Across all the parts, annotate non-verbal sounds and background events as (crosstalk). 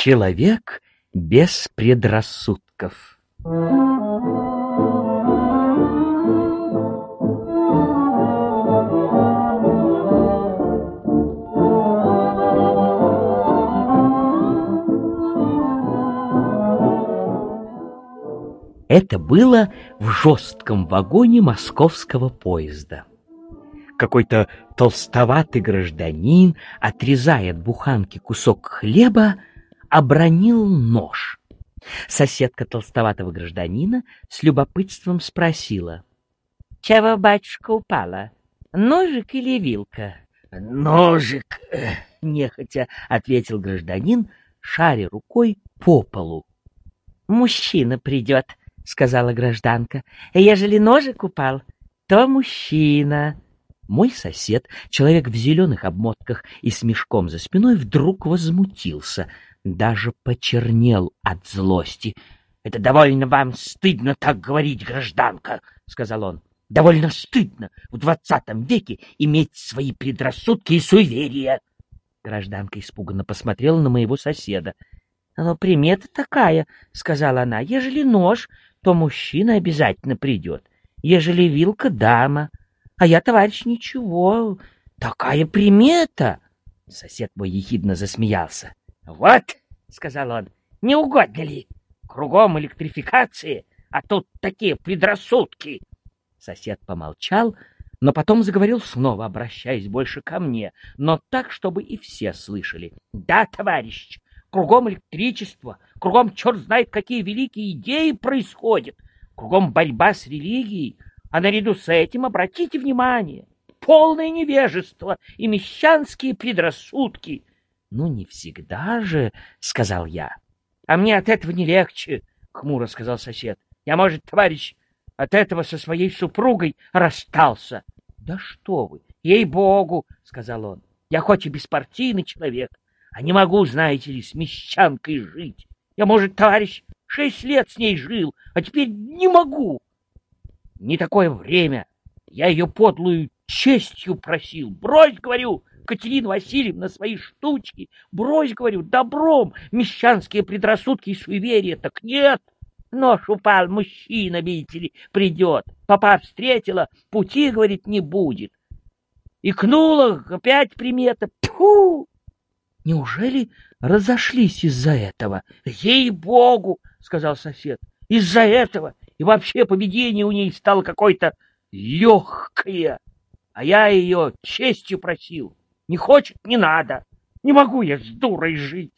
Человек без предрассудков. Это было в жестком вагоне московского поезда. Какой-то толстоватый гражданин, отрезая от буханки кусок хлеба, обронил нож. Соседка толстоватого гражданина с любопытством спросила. — Чего, батюшка, упала? Ножик или вилка? — Ножик, — нехотя ответил гражданин, шаря рукой по полу. — Мужчина придет, — сказала гражданка. — Ежели ножик упал, то мужчина. Мой сосед, человек в зеленых обмотках и с мешком за спиной, вдруг возмутился — даже почернел от злости. — Это довольно вам стыдно так говорить, гражданка, — сказал он. — Довольно стыдно в двадцатом веке иметь свои предрассудки и суеверия. Гражданка испуганно посмотрела на моего соседа. — Но примета такая, — сказала она, — ежели нож, то мужчина обязательно придет, ежели вилка — дама. А я, товарищ, ничего, такая примета. Сосед мой ехидно засмеялся. Вот, — сказал он, — не угодно ли? Кругом электрификации, а тут такие предрассудки. Сосед помолчал, но потом заговорил снова, обращаясь больше ко мне, но так, чтобы и все слышали. — Да, товарищ, кругом электричество, кругом черт знает какие великие идеи происходят, кругом борьба с религией, а наряду с этим обратите внимание, полное невежество и мещанские предрассудки — ну, не всегда же, — сказал я. — А мне от этого не легче, — хмуро сказал сосед. — Я, может, товарищ, от этого со своей супругой расстался. — Да что вы, ей-богу, — сказал он. — Я хоть и беспартийный человек, а не могу, знаете ли, с мещанкой жить. Я, может, товарищ, шесть лет с ней жил, а теперь не могу. Не такое время. Я ее подлую честью просил. Брось, говорю, Катерина Васильевна, свои штучки. Брось, говорю, добром мещанские предрассудки и суеверия. Так нет. Нож упал, мужчина, видите ли, придет. Папа встретила, пути, говорит, не будет. Икнула, опять примета. Тьфу! Неужели разошлись из-за этого? Ей-богу, сказал сосед, из-за этого. И вообще поведение у ней стало какое-то легкое. А я ее честью просил. Не хочет — не надо. Не могу я с дурой жить.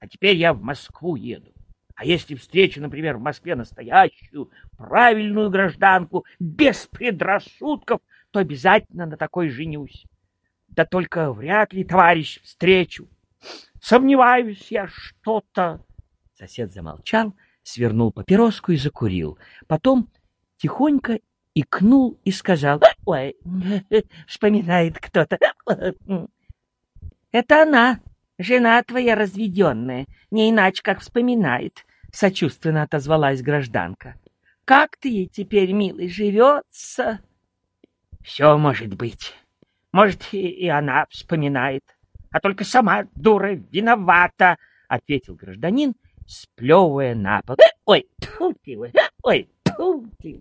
А теперь я в Москву еду. А если встречу, например, в Москве настоящую, правильную гражданку, без предрассудков, то обязательно на такой женюсь. Да только вряд ли, товарищ, встречу. Сомневаюсь я что-то. Сосед замолчал, свернул папироску и закурил. Потом тихонько икнул и сказал, «Ой, (laughs) вспоминает кто-то. Это она, жена твоя разведенная, не иначе как вспоминает», — сочувственно отозвалась гражданка. «Как ты ей теперь, милый, живется?» «Все может быть. Может, и, и она вспоминает. А только сама, дура, виновата», — ответил гражданин, сплевывая на пол. «Ой, тьфу ты, ой, тьфу ты,